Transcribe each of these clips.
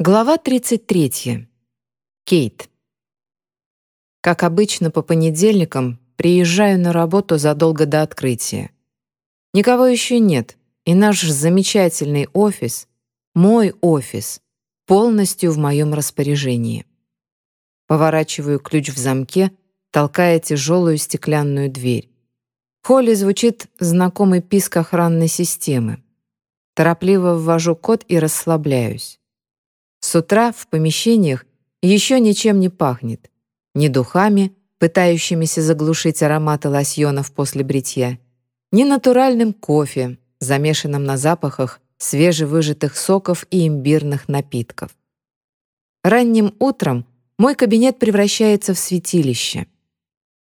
Глава 33. Кейт. Как обычно, по понедельникам приезжаю на работу задолго до открытия. Никого еще нет, и наш замечательный офис, мой офис, полностью в моем распоряжении. Поворачиваю ключ в замке, толкая тяжелую стеклянную дверь. В холле звучит знакомый писк охранной системы. Торопливо ввожу код и расслабляюсь. С утра в помещениях еще ничем не пахнет. Ни духами, пытающимися заглушить ароматы лосьонов после бритья, ни натуральным кофе, замешанным на запахах свежевыжатых соков и имбирных напитков. Ранним утром мой кабинет превращается в святилище.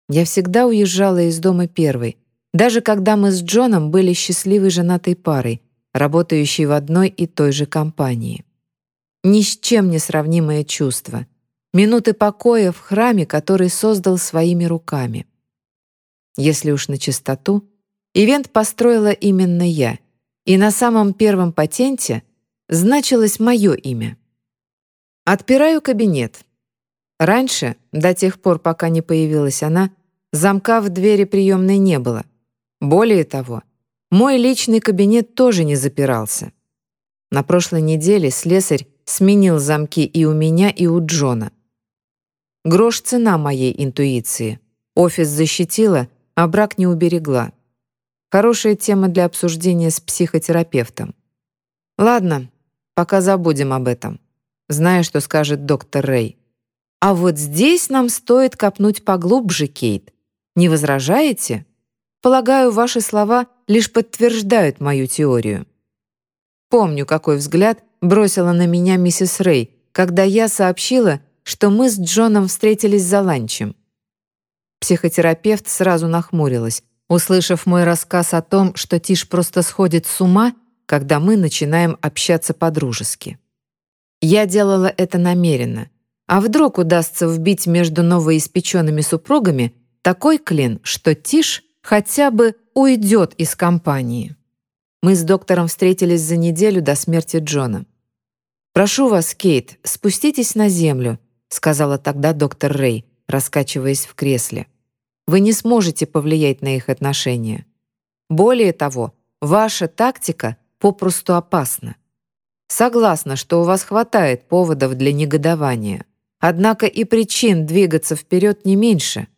Я всегда уезжала из дома первой, даже когда мы с Джоном были счастливой женатой парой, работающей в одной и той же компании. Ни с чем не сравнимое чувство. Минуты покоя в храме, который создал своими руками. Если уж на чистоту, ивент построила именно я, и на самом первом патенте значилось мое имя. Отпираю кабинет. Раньше, до тех пор, пока не появилась она, замка в двери приемной не было. Более того, мой личный кабинет тоже не запирался. На прошлой неделе слесарь сменил замки и у меня, и у Джона. Грош цена моей интуиции. Офис защитила, а брак не уберегла. Хорошая тема для обсуждения с психотерапевтом. Ладно, пока забудем об этом. Знаю, что скажет доктор Рэй. А вот здесь нам стоит копнуть поглубже, Кейт. Не возражаете? Полагаю, ваши слова лишь подтверждают мою теорию. Помню, какой взгляд бросила на меня миссис Рэй, когда я сообщила, что мы с Джоном встретились за ланчем. Психотерапевт сразу нахмурилась, услышав мой рассказ о том, что Тиш просто сходит с ума, когда мы начинаем общаться по-дружески. Я делала это намеренно. А вдруг удастся вбить между новоиспеченными супругами такой клин, что Тиш хотя бы уйдет из компании. Мы с доктором встретились за неделю до смерти Джона. «Прошу вас, Кейт, спуститесь на землю», сказала тогда доктор Рэй, раскачиваясь в кресле. «Вы не сможете повлиять на их отношения. Более того, ваша тактика попросту опасна. Согласна, что у вас хватает поводов для негодования. Однако и причин двигаться вперед не меньше.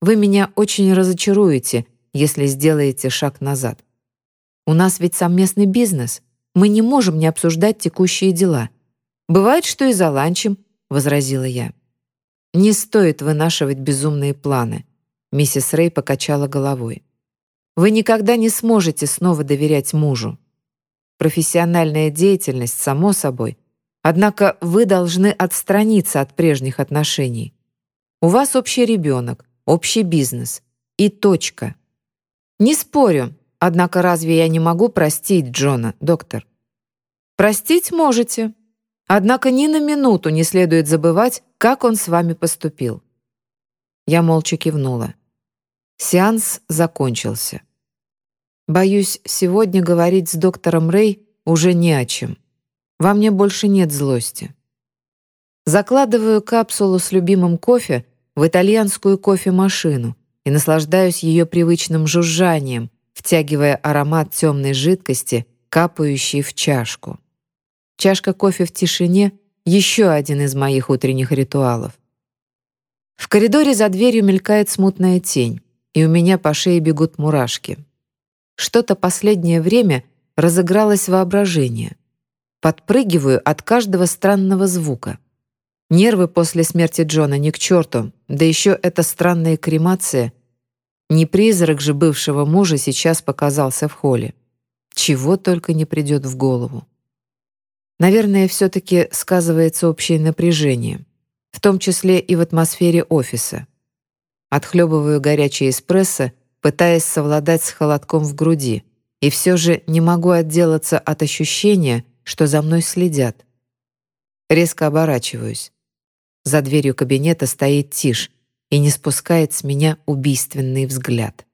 Вы меня очень разочаруете, если сделаете шаг назад. У нас ведь совместный бизнес. Мы не можем не обсуждать текущие дела. Бывает, что и за ланчем, возразила я. Не стоит вынашивать безумные планы. Миссис Рэй покачала головой. Вы никогда не сможете снова доверять мужу. Профессиональная деятельность, само собой. Однако вы должны отстраниться от прежних отношений. У вас общий ребенок, общий бизнес. И точка. Не спорю, Однако разве я не могу простить Джона, доктор? Простить можете. Однако ни на минуту не следует забывать, как он с вами поступил. Я молча кивнула. Сеанс закончился. Боюсь, сегодня говорить с доктором Рэй уже не о чем. Во мне больше нет злости. Закладываю капсулу с любимым кофе в итальянскую кофемашину и наслаждаюсь ее привычным жужжанием, втягивая аромат темной жидкости, капающей в чашку. Чашка кофе в тишине — еще один из моих утренних ритуалов. В коридоре за дверью мелькает смутная тень, и у меня по шее бегут мурашки. Что-то последнее время разыгралось воображение. Подпрыгиваю от каждого странного звука. Нервы после смерти Джона ни к черту, да еще эта странная кремация — не призрак же бывшего мужа сейчас показался в холле. Чего только не придет в голову. Наверное, все-таки сказывается общее напряжение, в том числе и в атмосфере офиса. Отхлебываю горячий эспрессо, пытаясь совладать с холодком в груди, и все же не могу отделаться от ощущения, что за мной следят. Резко оборачиваюсь. За дверью кабинета стоит Тиш, и не спускает с меня убийственный взгляд.